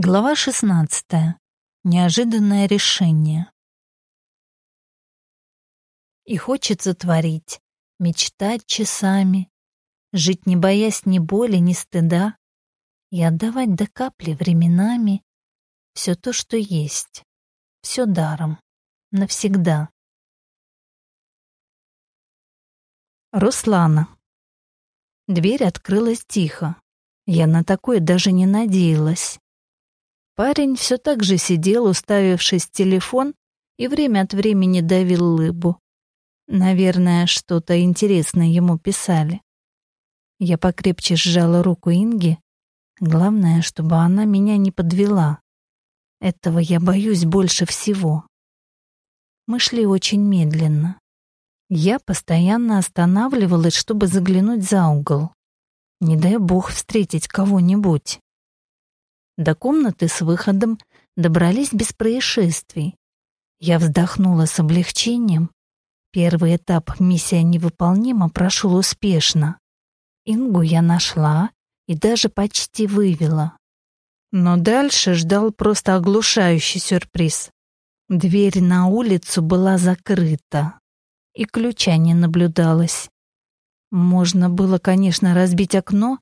Глава 16. Неожиданное решение. И хочется творить, мечтать часами, жить не боясь ни боли, ни стыда и отдавать до капли временами все то, что есть, все даром, навсегда. Руслана. Дверь открылась тихо. Я на такое даже не надеялась. Парень все так же сидел, уставившись в телефон, и время от времени давил лыбу. Наверное, что-то интересное ему писали. Я покрепче сжала руку Инги. Главное, чтобы она меня не подвела. Этого я боюсь больше всего. Мы шли очень медленно. Я постоянно останавливалась, чтобы заглянуть за угол. Не дай бог встретить кого-нибудь. До комнаты с выходом добрались без происшествий. Я вздохнула с облегчением. Первый этап «Миссия невыполнима» прошел успешно. Ингу я нашла и даже почти вывела. Но дальше ждал просто оглушающий сюрприз. Дверь на улицу была закрыта, и ключа не наблюдалось. Можно было, конечно, разбить окно,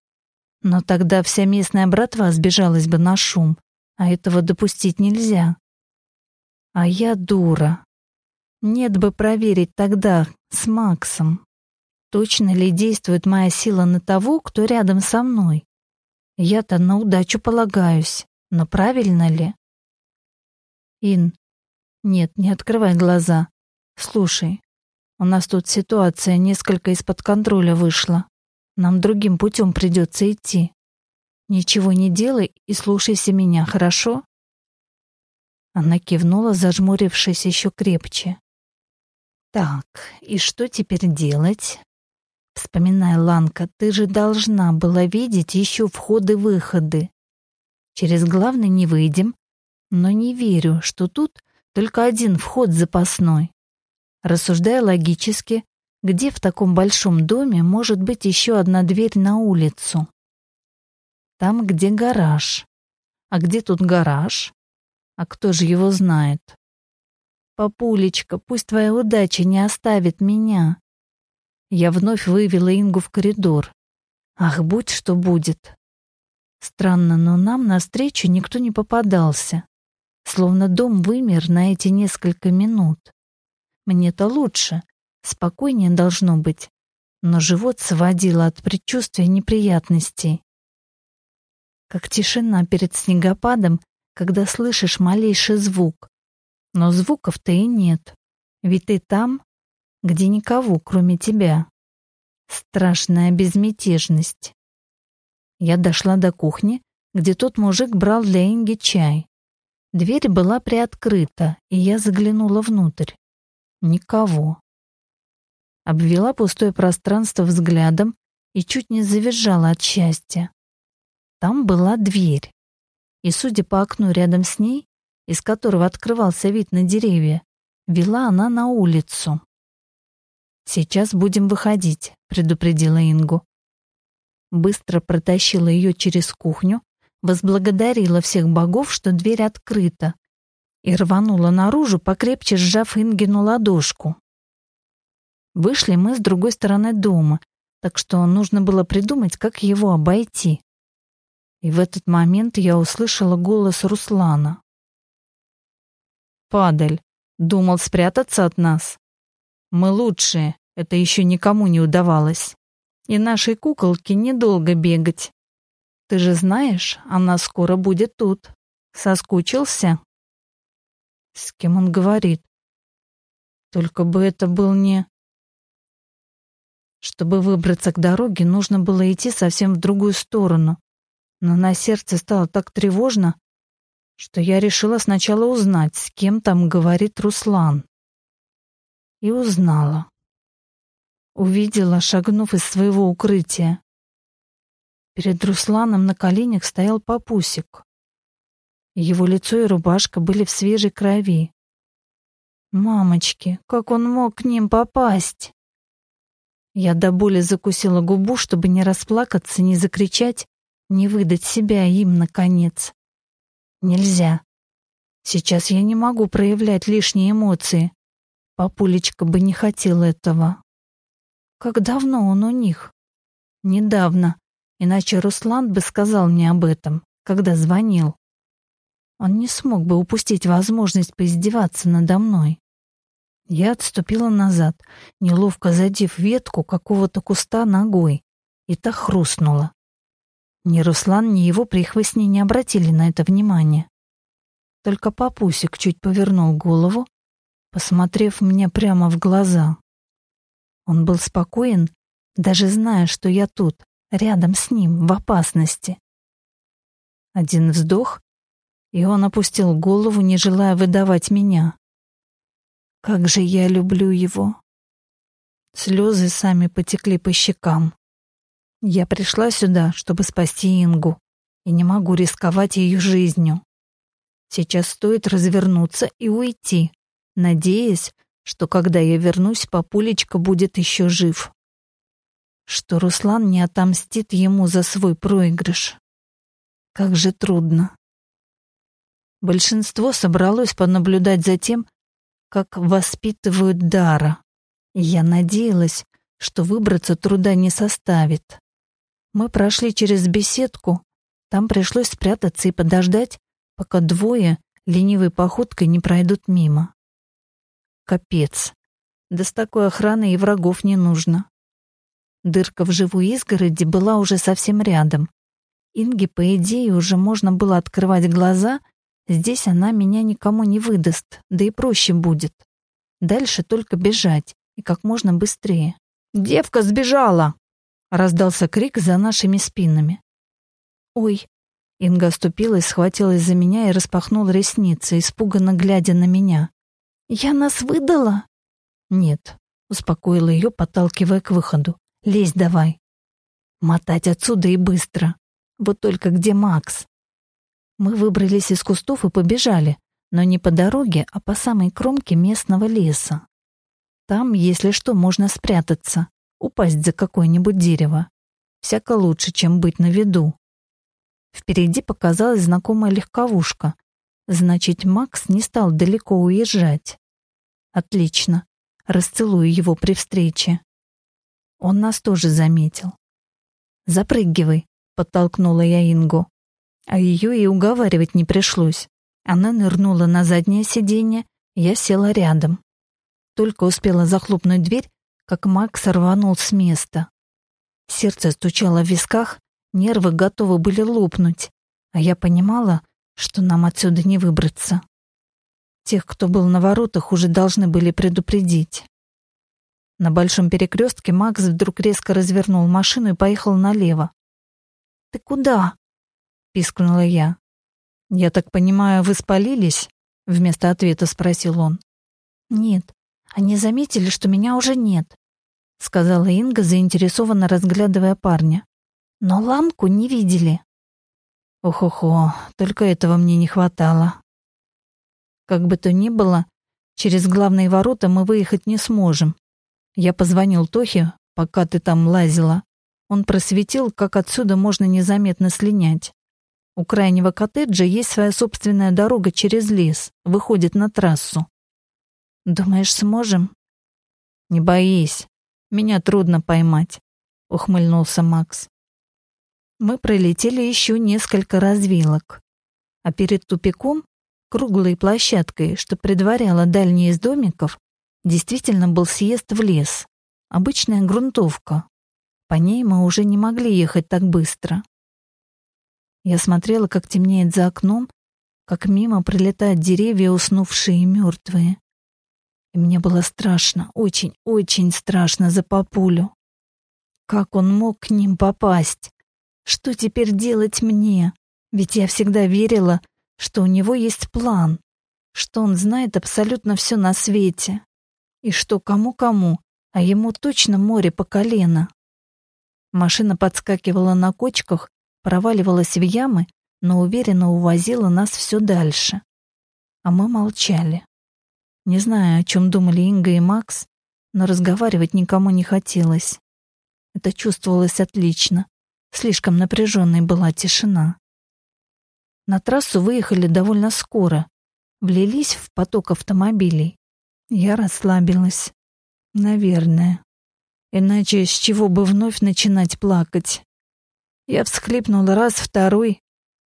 но тогда вся местная братва сбежалась бы на шум, а этого допустить нельзя. А я дура. Нет бы проверить тогда с Максом. Точно ли действует моя сила на того, кто рядом со мной? Я-то на удачу полагаюсь, но правильно ли? Ин, нет, не открывай глаза. Слушай, у нас тут ситуация несколько из-под контроля вышла. Нам другим путем придется идти. Ничего не делай и слушайся меня, хорошо?» Она кивнула, зажмурившись еще крепче. «Так, и что теперь делать?» «Вспоминай, Ланка, ты же должна была видеть еще входы-выходы. Через главный не выйдем, но не верю, что тут только один вход запасной. Рассуждая логически, где в таком большом доме может быть еще одна дверь на улицу? Там, где гараж. А где тут гараж? А кто же его знает? Папулечка, пусть твоя удача не оставит меня. Я вновь вывела Ингу в коридор. Ах, будь что будет. Странно, но нам навстречу никто не попадался. Словно дом вымер на эти несколько минут. Мне-то лучше, Спокойнее должно быть, но живот сводило от предчувствия неприятностей. Как тишина перед снегопадом, когда слышишь малейший звук. Но звуков-то и нет, ведь ты там, где никого, кроме тебя. Страшная безмятежность. Я дошла до кухни, где тот мужик брал для Инги чай. Дверь была приоткрыта, и я заглянула внутрь. Никого обвела пустое пространство взглядом и чуть не завизжала от счастья. Там была дверь, и, судя по окну рядом с ней, из которого открывался вид на деревья, вела она на улицу. «Сейчас будем выходить», — предупредила Ингу. Быстро протащила ее через кухню, возблагодарила всех богов, что дверь открыта, и рванула наружу, покрепче сжав Ингину ладошку. Вышли мы с другой стороны дома, так что нужно было придумать, как его обойти. И в этот момент я услышала голос Руслана. «Падаль, думал спрятаться от нас? Мы лучшие, это еще никому не удавалось. И нашей куколке недолго бегать. Ты же знаешь, она скоро будет тут. Соскучился?» С кем он говорит? Только бы это был не... Чтобы выбраться к дороге, нужно было идти совсем в другую сторону. Но на сердце стало так тревожно, что я решила сначала узнать, с кем там говорит Руслан. И узнала. Увидела, шагнув из своего укрытия. Перед Русланом на коленях стоял папусик. Его лицо и рубашка были в свежей крови. Мамочки, как он мог к ним попасть? Я до боли закусила губу, чтобы не расплакаться, не закричать, не выдать себя им, наконец. Нельзя. Сейчас я не могу проявлять лишние эмоции. Папулечка бы не хотел этого. Как давно он у них? Недавно. Иначе Руслан бы сказал мне об этом, когда звонил. Он не смог бы упустить возможность поиздеваться надо мной. Я отступила назад, неловко задев ветку какого-то куста ногой, и та хрустнула. Ни Руслан, ни его прихвостни не обратили на это внимания. Только папусик чуть повернул голову, посмотрев мне прямо в глаза. Он был спокоен, даже зная, что я тут, рядом с ним, в опасности. Один вздох, и он опустил голову, не желая выдавать меня. Как же я люблю его. Слезы сами потекли по щекам. Я пришла сюда, чтобы спасти Ингу, и не могу рисковать ее жизнью. Сейчас стоит развернуться и уйти, надеясь, что когда я вернусь, папулечка будет еще жив. Что Руслан не отомстит ему за свой проигрыш. Как же трудно. Большинство собралось понаблюдать за тем, как воспитывают Дара. Я надеялась, что выбраться труда не составит. Мы прошли через беседку, там пришлось спрятаться и подождать, пока двое ленивой походкой не пройдут мимо. Капец. Да с такой охраной и врагов не нужно. Дырка в живую изгороди была уже совсем рядом. Инге, по идее, уже можно было открывать глаза, здесь она меня никому не выдаст, да и проще будет. Дальше только бежать, и как можно быстрее. «Девка сбежала!» Раздался крик за нашими спинами. «Ой!» Инга оступилась, схватилась за меня и распахнула ресницы, испуганно глядя на меня. «Я нас выдала?» «Нет», — успокоила ее, подталкивая к выходу. «Лезь давай». «Мотать отсюда и быстро. Вот только где Макс?» Мы выбрались из кустов и побежали, но не по дороге, а по самой кромке местного леса. Там, если что, можно спрятаться упасть за какое-нибудь дерево. Всяко лучше, чем быть на виду. Впереди показалась знакомая легковушка. Значит, Макс не стал далеко уезжать. Отлично. Расцелую его при встрече. Он нас тоже заметил. «Запрыгивай», — подтолкнула я Ингу. А ее и уговаривать не пришлось. Она нырнула на заднее сиденье, я села рядом. Только успела захлопнуть дверь, как Макс рванул с места. Сердце стучало в висках, нервы готовы были лопнуть, а я понимала, что нам отсюда не выбраться. Тех, кто был на воротах, уже должны были предупредить. На большом перекрестке Макс вдруг резко развернул машину и поехал налево. «Ты куда?» — пискнула я. «Я так понимаю, вы спалились?» — вместо ответа спросил он. «Нет, они заметили, что меня уже нет, сказала Инга, заинтересованно разглядывая парня. Но ламку не видели. Ох-охо, только этого мне не хватало. Как бы то ни было, через главные ворота мы выехать не сможем. Я позвонил Тохе, пока ты там лазила. Он просветил, как отсюда можно незаметно слинять. У крайнего коттеджа есть своя собственная дорога через лес, выходит на трассу. Думаешь, сможем? Не боись. Меня трудно поймать, ухмыльнулся Макс. Мы пролетели еще несколько развилок, а перед тупиком, круглой площадкой, что предваряла дальние из домиков, действительно был съезд в лес. Обычная грунтовка. По ней мы уже не могли ехать так быстро. Я смотрела, как темнеет за окном, как мимо пролетают деревья, уснувшие и мертвые. И мне было страшно, очень-очень страшно за папулю. Как он мог к ним попасть? Что теперь делать мне? Ведь я всегда верила, что у него есть план, что он знает абсолютно все на свете. И что кому-кому, а ему точно море по колено. Машина подскакивала на кочках, проваливалась в ямы, но уверенно увозила нас все дальше. А мы молчали. Не знаю, о чем думали Инга и Макс, но разговаривать никому не хотелось. Это чувствовалось отлично. Слишком напряженной была тишина. На трассу выехали довольно скоро, влились в поток автомобилей. Я расслабилась. Наверное. Иначе с чего бы вновь начинать плакать? Я всхлипнула раз, второй.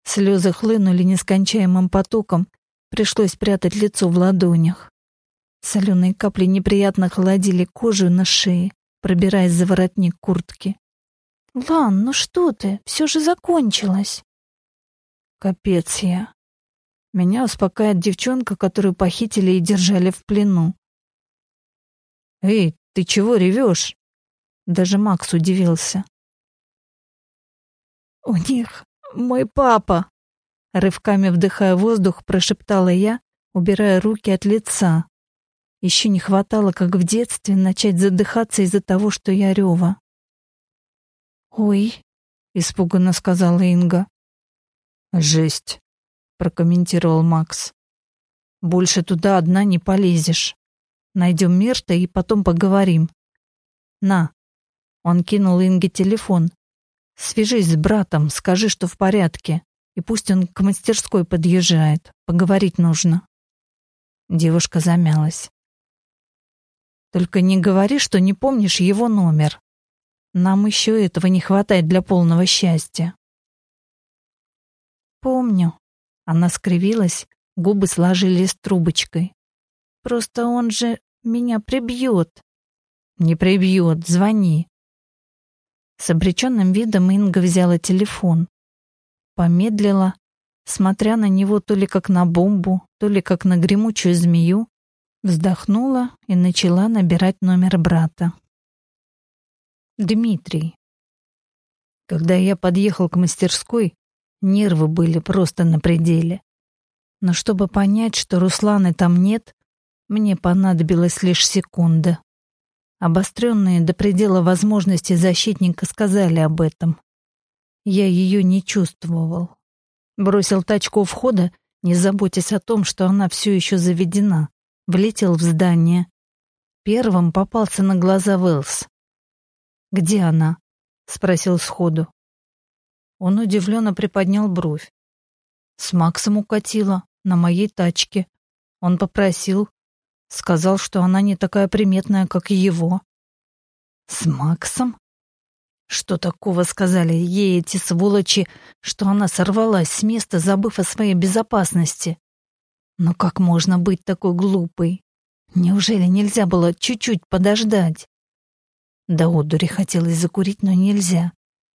Слезы хлынули нескончаемым потоком. Пришлось прятать лицо в ладонях. Соленые капли неприятно холодили кожу на шее, пробираясь за воротник куртки. «Лан, ну что ты? Все же закончилось!» Капец я. Меня успокаивает девчонка, которую похитили и держали в плену. «Эй, ты чего ревешь?» Даже Макс удивился. «У них мой папа!» Рывками вдыхая воздух, прошептала я, убирая руки от лица. Еще не хватало, как в детстве, начать задыхаться из-за того, что я рева. «Ой», — испуганно сказала Инга. «Жесть», — прокомментировал Макс. «Больше туда одна не полезешь. Найдем Мирта и потом поговорим. На». Он кинул Инге телефон. «Свяжись с братом, скажи, что в порядке, и пусть он к мастерской подъезжает. Поговорить нужно». Девушка замялась. «Только не говори, что не помнишь его номер. Нам еще этого не хватает для полного счастья». «Помню». Она скривилась, губы сложились трубочкой. «Просто он же меня прибьет». «Не прибьет, звони». С обреченным видом Инга взяла телефон. Помедлила, смотря на него то ли как на бомбу, то ли как на гремучую змею, вздохнула и начала набирать номер брата. Дмитрий. Когда я подъехал к мастерской, нервы были просто на пределе. Но чтобы понять, что Русланы там нет, мне понадобилась лишь секунда. Обостренные до предела возможности защитника сказали об этом. Я ее не чувствовал. Бросил тачку у входа, не заботясь о том, что она все еще заведена. Влетел в здание. Первым попался на глаза Вэлс. «Где она?» — спросил сходу. Он удивленно приподнял бровь. «С Максом укатила, на моей тачке. Он попросил, Сказал, что она не такая приметная, как его. С Максом? Что такого сказали ей эти сволочи, что она сорвалась с места, забыв о своей безопасности? Но как можно быть такой глупой? Неужели нельзя было чуть-чуть подождать? До одури хотелось закурить, но нельзя.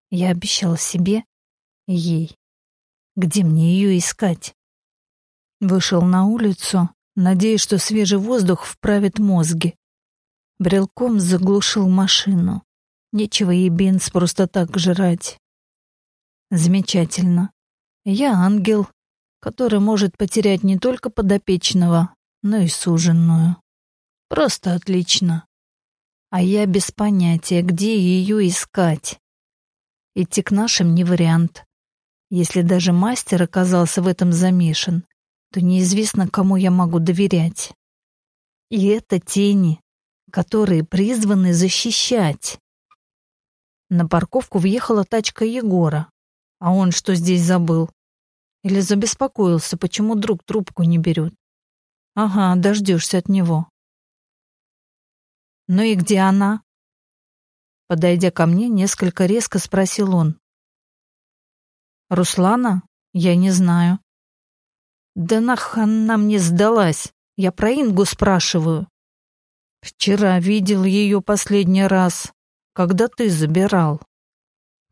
Я обещал себе ей. Где мне ее искать? Вышел на улицу, надеясь, что свежий воздух вправит мозги. Брелком заглушил машину. Нечего ей бенз просто так жрать. Замечательно. Я ангел, который может потерять не только подопечного, но и суженную. Просто отлично. А я без понятия, где ее искать. Идти к нашим не вариант. Если даже мастер оказался в этом замешан, то неизвестно, кому я могу доверять. И это тени, которые призваны защищать. На парковку въехала тачка Егора. А он что здесь забыл? Или забеспокоился, почему друг трубку не берет? Ага, дождешься от него. Ну и где она? Подойдя ко мне, несколько резко спросил он. Руслана? Я не знаю. Да нах она мне сдалась. Я про Ингу спрашиваю. Вчера видел ее последний раз, когда ты забирал.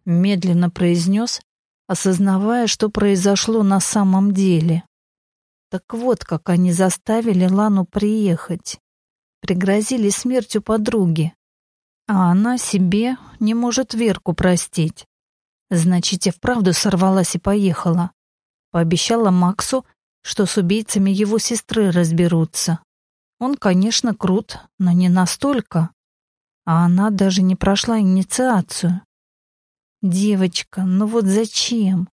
Медленно произнес, осознавая, что произошло на самом деле. Так вот, как они заставили Лану приехать. Пригрозили смертью подруги. А она себе не может Верку простить. Значит, и вправду сорвалась и поехала. Пообещала Максу, что с убийцами его сестры разберутся. Он, конечно, крут, но не настолько. А она даже не прошла инициацию. Девочка, ну вот зачем?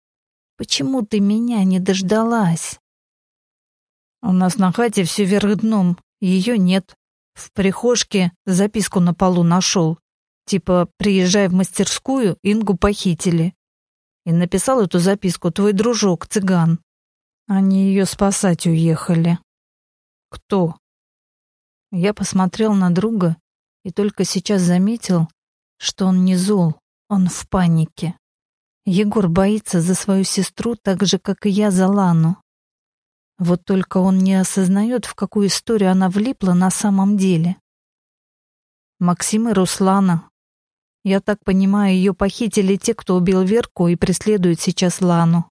Почему ты меня не дождалась? У нас на хате все вверх дном, ее нет. В прихожке записку на полу нашел. Типа, приезжай в мастерскую, Ингу похитили. И написал эту записку твой дружок, цыган. Они ее спасать уехали. Кто? Я посмотрел на друга и только сейчас заметил, что он не зол, он в панике. Егор боится за свою сестру так же, как и я за Лану. Вот только он не осознает, в какую историю она влипла на самом деле. Максим и Руслана. Я так понимаю, ее похитили те, кто убил Верку и преследуют сейчас Лану.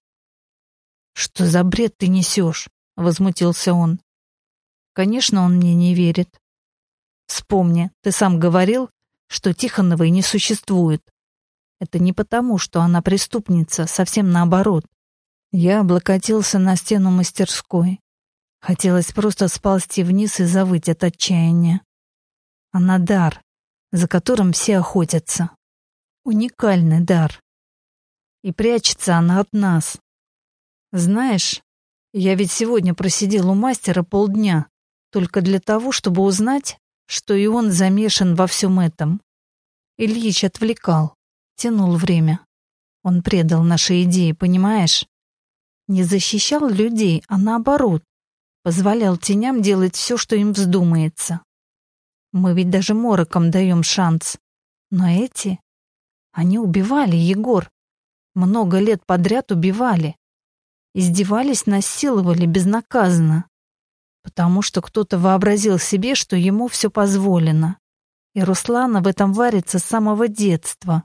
«Что за бред ты несешь?» — возмутился он. Конечно, он мне не верит. Вспомни, ты сам говорил, что Тихоновой не существует. Это не потому, что она преступница, совсем наоборот. Я облокотился на стену мастерской. Хотелось просто сползти вниз и завыть от отчаяния. Она дар, за которым все охотятся. Уникальный дар. И прячется она от нас. Знаешь, я ведь сегодня просидел у мастера полдня, только для того, чтобы узнать, что и он замешан во всем этом. Ильич отвлекал, тянул время. Он предал наши идеи, понимаешь? Не защищал людей, а наоборот, позволял теням делать все, что им вздумается. Мы ведь даже морокам даем шанс. Но эти... Они убивали, Егор. Много лет подряд убивали. Издевались, насиловали безнаказанно. Потому что кто-то вообразил себе, что ему все позволено. И Руслана в этом варится с самого детства.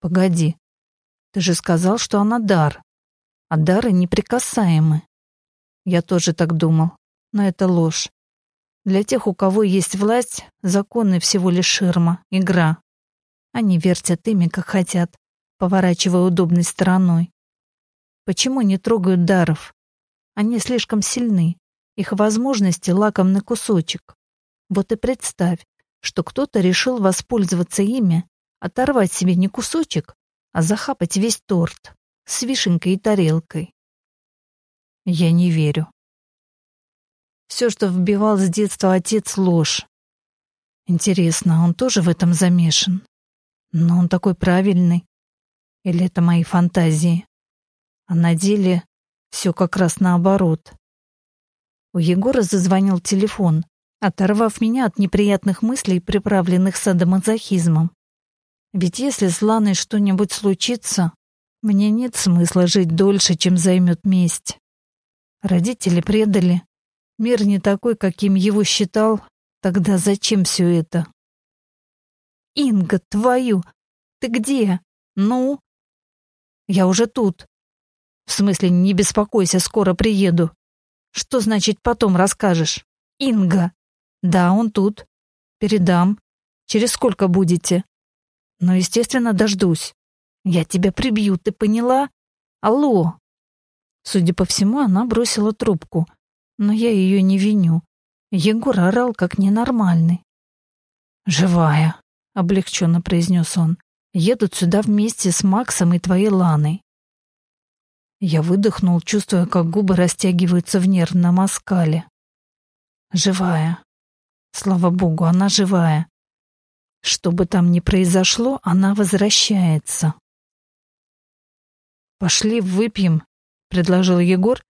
Погоди, ты же сказал, что она дар а дары неприкасаемы. Я тоже так думал, но это ложь. Для тех, у кого есть власть, законы всего лишь ширма, игра. Они вертят ими, как хотят, поворачивая удобной стороной. Почему не трогают даров? Они слишком сильны, их возможности — лакомный кусочек. Вот и представь, что кто-то решил воспользоваться ими, оторвать себе не кусочек, а захапать весь торт с вишенкой и тарелкой. Я не верю. Все, что вбивал с детства отец, ложь. Интересно, он тоже в этом замешан? Но он такой правильный. Или это мои фантазии? А на деле все как раз наоборот. У Егора зазвонил телефон, оторвав меня от неприятных мыслей, приправленных садомазохизмом. Ведь если с Ланой что-нибудь случится, мне нет смысла жить дольше, чем займет месть. Родители предали. Мир не такой, каким его считал. Тогда зачем все это? Инга, твою! Ты где? Ну? Я уже тут. В смысле, не беспокойся, скоро приеду. Что значит потом расскажешь? Инга. Да, он тут. Передам. Через сколько будете? Ну, естественно, дождусь. Я тебя прибью, ты поняла? Алло!» Судя по всему, она бросила трубку, но я ее не виню. Егор орал как ненормальный. «Живая», — облегченно произнес он. «Едут сюда вместе с Максом и твоей Ланой». Я выдохнул, чувствуя, как губы растягиваются в нервном оскале. «Живая. Слава богу, она живая. Что бы там ни произошло, она возвращается». «Пошли выпьем», — предложил Егор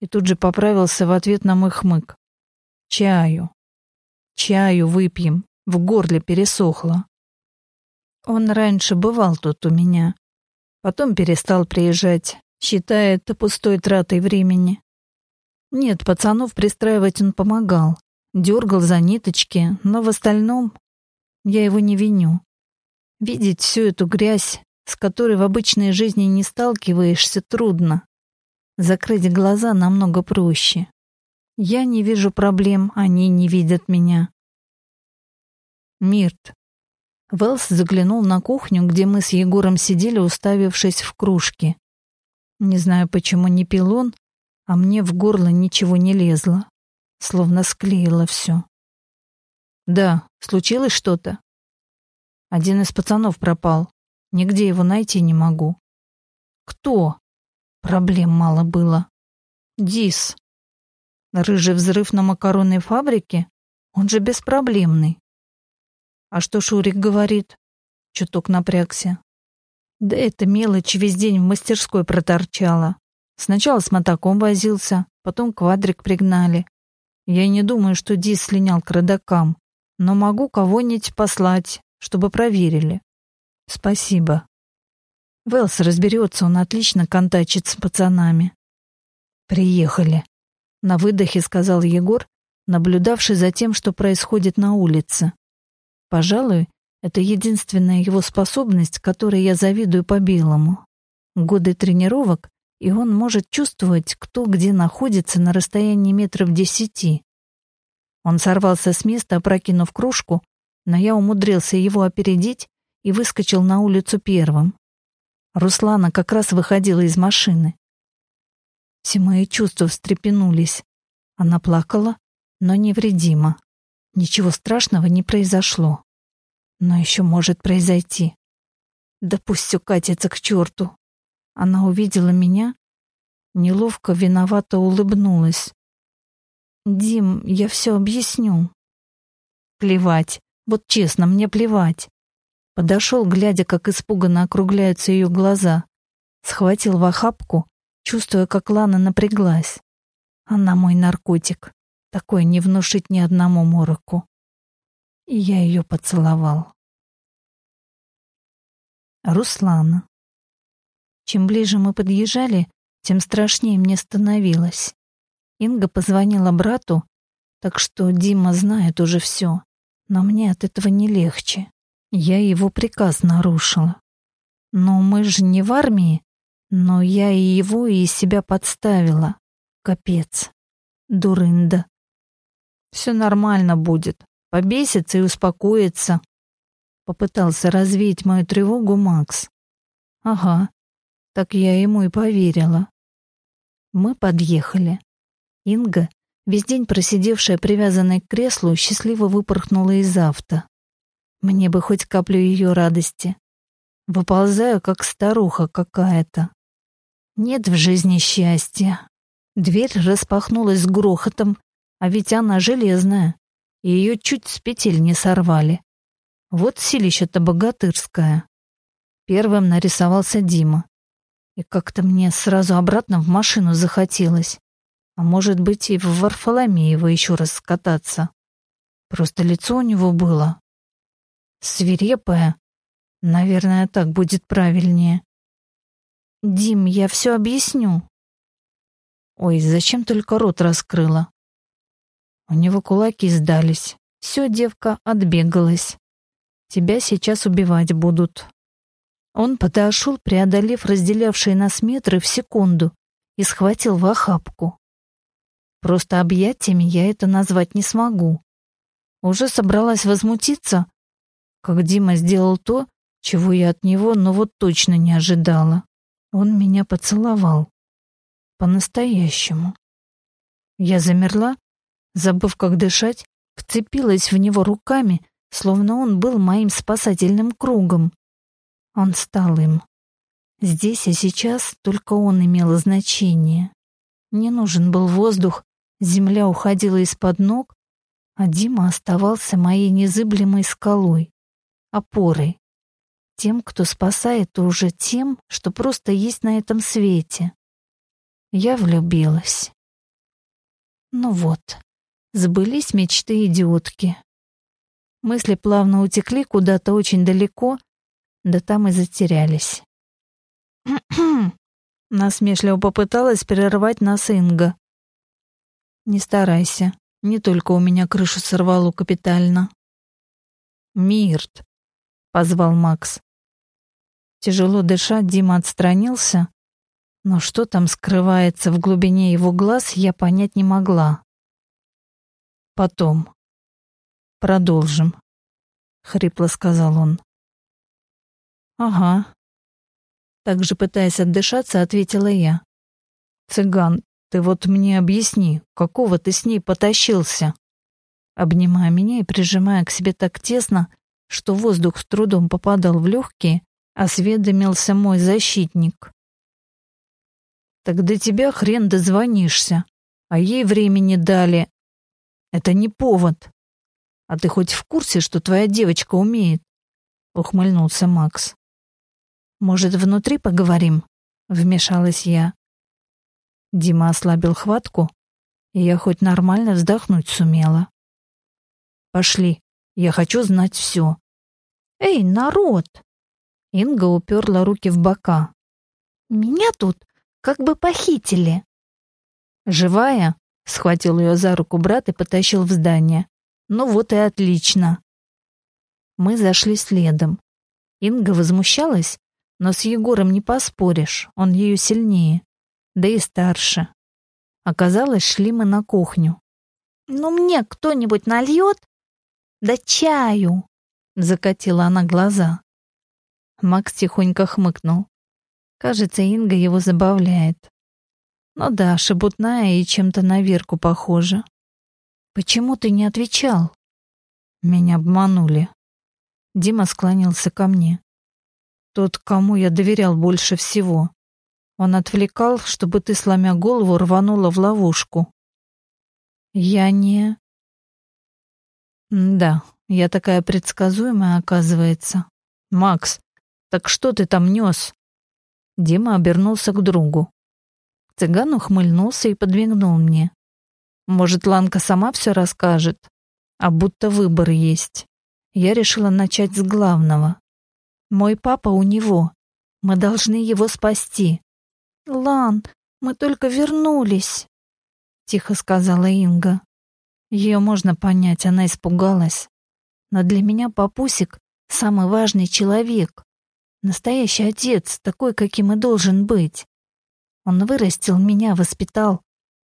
и тут же поправился в ответ на мой хмык. «Чаю. Чаю выпьем. В горле пересохло». Он раньше бывал тут у меня, потом перестал приезжать, считая это пустой тратой времени. Нет, пацанов пристраивать он помогал, дергал за ниточки, но в остальном я его не виню. Видеть всю эту грязь, с которой в обычной жизни не сталкиваешься, трудно. Закрыть глаза намного проще. Я не вижу проблем, они не видят меня. Мирт. Велс заглянул на кухню, где мы с Егором сидели, уставившись в кружки. Не знаю, почему не пил он, а мне в горло ничего не лезло, словно склеило все. Да, случилось что-то. Один из пацанов пропал. Нигде его найти не могу. Кто? Проблем мало было. Дис. Рыжий взрыв на макаронной фабрике? Он же беспроблемный. А что Шурик говорит? Чуток напрягся. Да эта мелочь весь день в мастерской проторчала. Сначала с мотоком возился, потом квадрик пригнали. Я не думаю, что Дис слинял к родакам, но могу кого-нибудь послать, чтобы проверили. Спасибо. Велс разберется, он отлично контачит с пацанами. Приехали. На выдохе сказал Егор, наблюдавший за тем, что происходит на улице. Пожалуй, это единственная его способность, которой я завидую по белому. Годы тренировок, и он может чувствовать, кто где находится на расстоянии метров десяти. Он сорвался с места, опрокинув кружку, но я умудрился его опередить и выскочил на улицу первым. Руслана как раз выходила из машины. Все мои чувства встрепенулись. Она плакала, но невредима. Ничего страшного не произошло. Но еще может произойти. Да пусть все катится к черту. Она увидела меня, неловко, виновато улыбнулась. «Дим, я все объясню». «Плевать, вот честно, мне плевать». Подошел, глядя, как испуганно округляются ее глаза. Схватил в охапку, чувствуя, как Лана напряглась. Она мой наркотик, такой не внушить ни одному мороку и я ее поцеловал. Руслана. Чем ближе мы подъезжали, тем страшнее мне становилось. Инга позвонила брату, так что Дима знает уже все, но мне от этого не легче. Я его приказ нарушила. Но мы же не в армии, но я и его, и себя подставила. Капец. Дурында. Все нормально будет, побесится и успокоится. Попытался развеять мою тревогу Макс. Ага, так я ему и поверила. Мы подъехали. Инга, весь день просидевшая привязанной к креслу, счастливо выпорхнула из авто. Мне бы хоть каплю ее радости. Выползаю, как старуха какая-то. Нет в жизни счастья. Дверь распахнулась с грохотом, а ведь она железная и ее чуть с петель не сорвали. Вот силища-то богатырская. Первым нарисовался Дима. И как-то мне сразу обратно в машину захотелось. А может быть, и в Варфоломеево еще раз скататься. Просто лицо у него было свирепое. Наверное, так будет правильнее. Дим, я все объясню. Ой, зачем только рот раскрыла? У него кулаки сдались. Все, девка, отбегалась. Тебя сейчас убивать будут. Он подошел, преодолев разделявшие нас метры в секунду, и схватил в охапку. Просто объятиями я это назвать не смогу. Уже собралась возмутиться, как Дима сделал то, чего я от него, но вот точно не ожидала. Он меня поцеловал. По-настоящему. Я замерла, Забыв, как дышать, вцепилась в него руками, словно он был моим спасательным кругом. Он стал им. Здесь и сейчас только он имел значение. Не нужен был воздух, земля уходила из-под ног, а Дима оставался моей незыблемой скалой, опорой. Тем, кто спасает уже тем, что просто есть на этом свете. Я влюбилась. Ну вот, Сбылись мечты идиотки. Мысли плавно утекли куда-то очень далеко, да там и затерялись. Насмешливо попыталась перервать нас Инга. Не старайся, не только у меня крышу сорвало капитально. Мирт, позвал Макс. Тяжело дыша, Дима отстранился, но что там скрывается в глубине его глаз, я понять не могла. Потом. Продолжим, хрипло сказал он. Ага. Также пытаясь отдышаться, ответила я. Цыган, ты вот мне объясни, какого ты с ней потащился? Обнимая меня и прижимая к себе так тесно, что воздух с трудом попадал в легкие, осведомился мой защитник. Так до тебя хрен дозвонишься, а ей времени дали, это не повод. А ты хоть в курсе, что твоя девочка умеет? Ухмыльнулся Макс. Может, внутри поговорим?» — вмешалась я. Дима ослабил хватку, и я хоть нормально вздохнуть сумела. «Пошли, я хочу знать все». «Эй, народ!» Инга уперла руки в бока. «Меня тут как бы похитили». «Живая?» — схватил ее за руку брат и потащил в здание. «Ну вот и отлично». Мы зашли следом. Инга возмущалась, но с Егором не поспоришь, он ее сильнее, да и старше. Оказалось, шли мы на кухню. «Ну мне кто-нибудь нальет?» «Да чаю!» — закатила она глаза. Макс тихонько хмыкнул. Кажется, Инга его забавляет. Ну да, шебутная и чем-то на Верку похожа. «Почему ты не отвечал?» Меня обманули. Дима склонился ко мне. Тот, кому я доверял больше всего. Он отвлекал, чтобы ты, сломя голову, рванула в ловушку. Я не... Да, я такая предсказуемая, оказывается. Макс, так что ты там нес? Дима обернулся к другу. Цыган ухмыльнулся и подвигнул мне. Может, Ланка сама все расскажет? А будто выбор есть. Я решила начать с главного. Мой папа у него. Мы должны его спасти. Лан, мы только вернулись, тихо сказала Инга. Ее можно понять, она испугалась. Но для меня папусик самый важный человек. Настоящий отец, такой, каким и должен быть. Он вырастил меня, воспитал,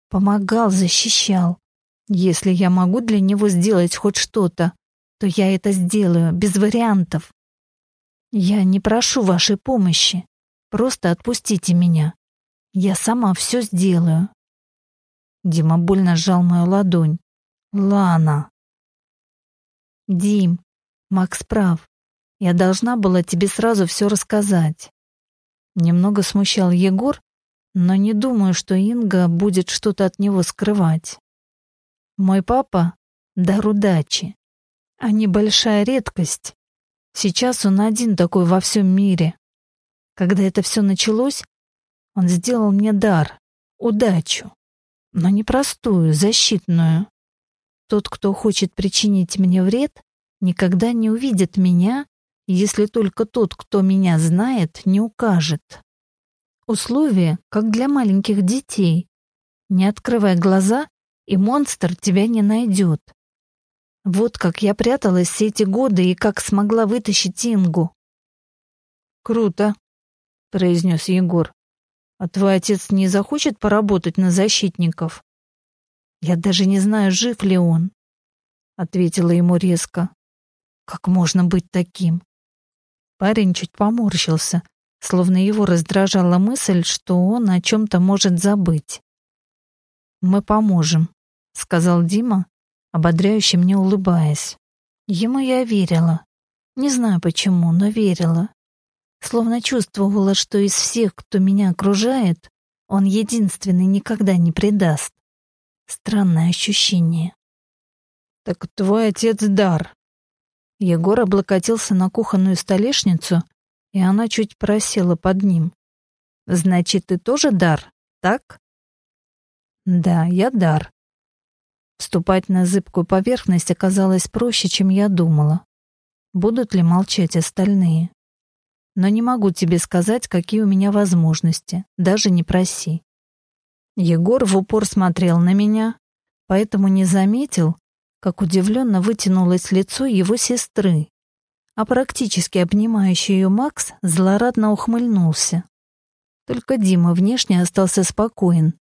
помогал, защищал. Если я могу для него сделать хоть что-то, то я это сделаю, без вариантов. Я не прошу вашей помощи. Просто отпустите меня. Я сама все сделаю. Дима больно сжал мою ладонь. Лана. Дим, Макс прав. Я должна была тебе сразу все рассказать. Немного смущал Егор, но не думаю, что Инга будет что-то от него скрывать. Мой папа — дар удачи, а небольшая редкость. Сейчас он один такой во всем мире. Когда это все началось, он сделал мне дар, удачу, но не простую, защитную. Тот, кто хочет причинить мне вред, никогда не увидит меня, если только тот, кто меня знает, не укажет. Условие, как для маленьких детей. Не открывай глаза, и монстр тебя не найдет. Вот как я пряталась все эти годы и как смогла вытащить Ингу. «Круто», — произнес Егор. «А твой отец не захочет поработать на защитников?» «Я даже не знаю, жив ли он», — ответила ему резко. «Как можно быть таким?» Парень чуть поморщился, словно его раздражала мысль, что он о чем-то может забыть. «Мы поможем», — сказал Дима, ободряюще мне улыбаясь. Ему я верила. Не знаю почему, но верила. Словно чувствовала, что из всех, кто меня окружает, он единственный никогда не предаст. Странное ощущение. «Так твой отец дар». Егор облокотился на кухонную столешницу, и она чуть просела под ним. «Значит, ты тоже дар, так?» «Да, я дар», Вступать на зыбкую поверхность оказалось проще, чем я думала. Будут ли молчать остальные? Но не могу тебе сказать, какие у меня возможности, даже не проси. Егор в упор смотрел на меня, поэтому не заметил, как удивленно вытянулось лицо его сестры, а практически обнимающий ее Макс злорадно ухмыльнулся. Только Дима внешне остался спокоен,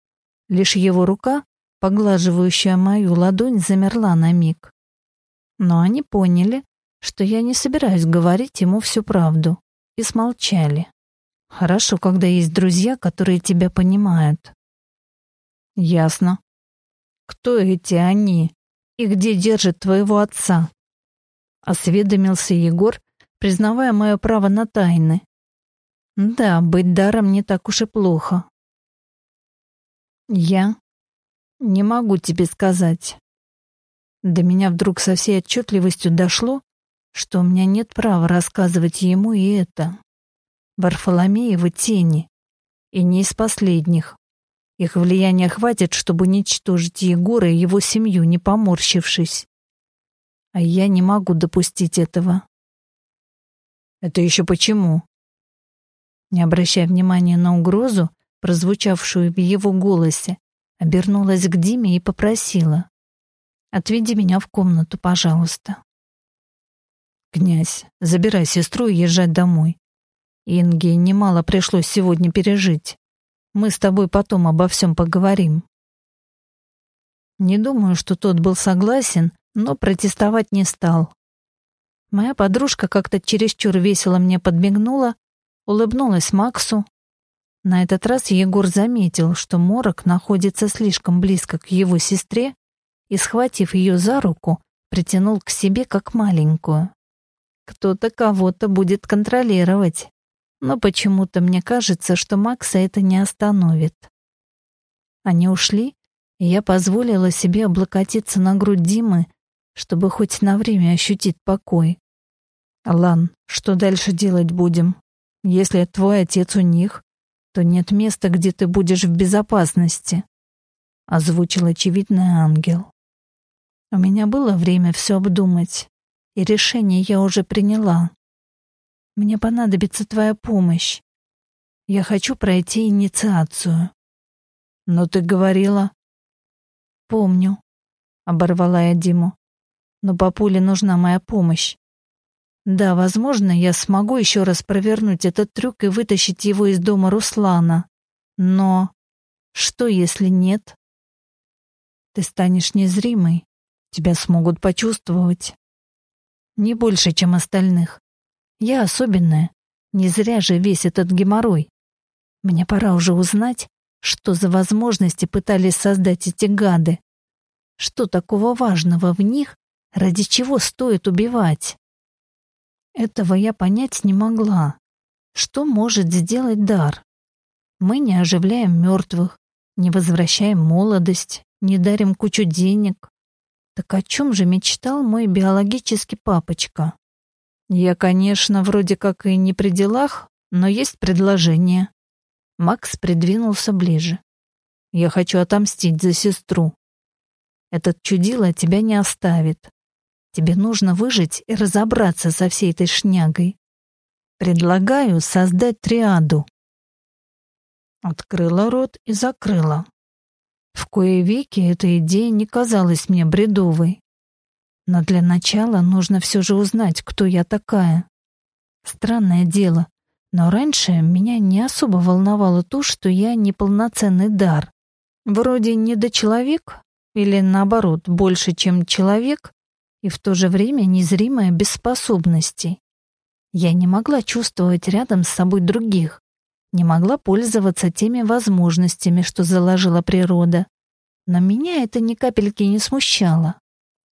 лишь его рука поглаживающая мою ладонь, замерла на миг. Но они поняли, что я не собираюсь говорить ему всю правду, и смолчали. Хорошо, когда есть друзья, которые тебя понимают. Ясно. Кто эти они и где держат твоего отца? Осведомился Егор, признавая мое право на тайны. Да, быть даром не так уж и плохо. Я не могу тебе сказать. До меня вдруг со всей отчетливостью дошло, что у меня нет права рассказывать ему и это. Варфоломеевы тени. И не из последних. Их влияния хватит, чтобы уничтожить Егора и его семью, не поморщившись. А я не могу допустить этого. Это еще почему? Не обращая внимания на угрозу, прозвучавшую в его голосе, обернулась к Диме и попросила. «Отведи меня в комнату, пожалуйста». «Князь, забирай сестру и езжай домой. Инге немало пришлось сегодня пережить. Мы с тобой потом обо всем поговорим». Не думаю, что тот был согласен, но протестовать не стал. Моя подружка как-то чересчур весело мне подмигнула, улыбнулась Максу. На этот раз Егор заметил, что Морок находится слишком близко к его сестре и, схватив ее за руку, притянул к себе как маленькую. Кто-то кого-то будет контролировать, но почему-то мне кажется, что Макса это не остановит. Они ушли, и я позволила себе облокотиться на грудь Димы, чтобы хоть на время ощутить покой. «Лан, что дальше делать будем? Если твой отец у них, то нет места, где ты будешь в безопасности», — озвучил очевидный ангел. У меня было время все обдумать, и решение я уже приняла. Мне понадобится твоя помощь. Я хочу пройти инициацию. Но ты говорила... Помню, оборвала я Диму но папуле нужна моя помощь. Да, возможно, я смогу еще раз провернуть этот трюк и вытащить его из дома Руслана. Но что, если нет? Ты станешь незримой, тебя смогут почувствовать. Не больше, чем остальных. Я особенная, не зря же весь этот геморрой. Мне пора уже узнать, что за возможности пытались создать эти гады. Что такого важного в них, Ради чего стоит убивать? Этого я понять не могла. Что может сделать дар? Мы не оживляем мертвых, не возвращаем молодость, не дарим кучу денег. Так о чем же мечтал мой биологический папочка? Я, конечно, вроде как и не при делах, но есть предложение. Макс придвинулся ближе. Я хочу отомстить за сестру. Этот чудило тебя не оставит. Тебе нужно выжить и разобраться со всей этой шнягой. Предлагаю создать триаду. Открыла рот и закрыла. В кое веки эта идея не казалась мне бредовой. Но для начала нужно все же узнать, кто я такая. Странное дело, но раньше меня не особо волновало то, что я неполноценный дар. Вроде недочеловек, или наоборот, больше, чем человек, и в то же время незримая без способностей. Я не могла чувствовать рядом с собой других, не могла пользоваться теми возможностями, что заложила природа. Но меня это ни капельки не смущало.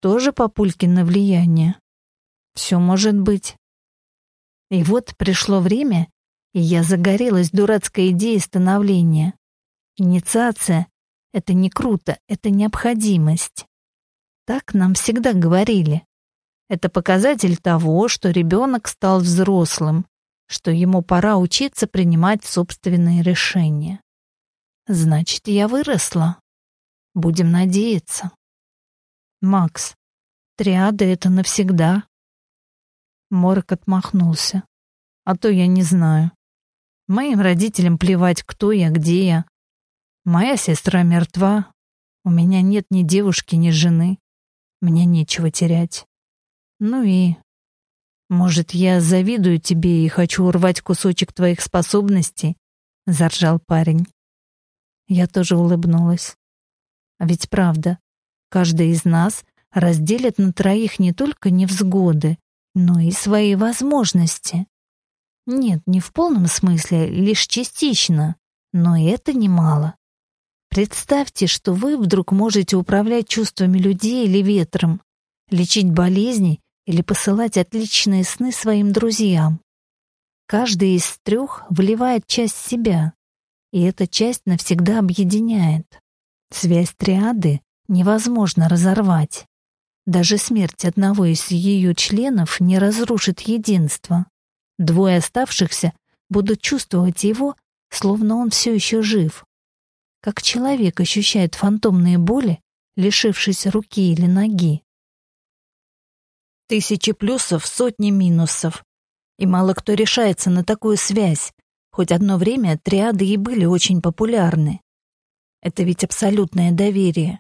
Тоже Папулькино влияние. Все может быть. И вот пришло время, и я загорелась дурацкой идеей становления. Инициация — это не круто, это необходимость. Так нам всегда говорили. Это показатель того, что ребенок стал взрослым, что ему пора учиться принимать собственные решения. Значит, я выросла. Будем надеяться. Макс, триада — это навсегда. Морок отмахнулся. А то я не знаю. Моим родителям плевать, кто я, где я. Моя сестра мертва. У меня нет ни девушки, ни жены. Мне нечего терять. Ну и... Может, я завидую тебе и хочу урвать кусочек твоих способностей? Заржал парень. Я тоже улыбнулась. А ведь правда, каждый из нас разделит на троих не только невзгоды, но и свои возможности. Нет, не в полном смысле, лишь частично, но это немало. Представьте, что вы вдруг можете управлять чувствами людей или ветром, лечить болезни или посылать отличные сны своим друзьям. Каждый из трех вливает часть себя, и эта часть навсегда объединяет. Связь триады невозможно разорвать. Даже смерть одного из ее членов не разрушит единство. Двое оставшихся буду чувствовать его, словно он все еще жив. Как человек ощущает фантомные боли, лишившись руки или ноги. Тысячи плюсов, сотни минусов. И мало кто решается на такую связь, хоть одно время триады и были очень популярны. Это ведь абсолютное доверие.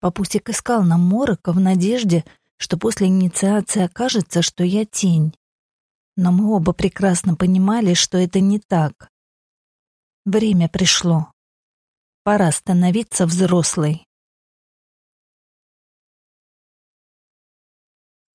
Папусик искал нам морока в надежде, что после инициации окажется, что я тень. Но мы оба прекрасно понимали, что это не так. Время пришло. Пора становиться взрослой.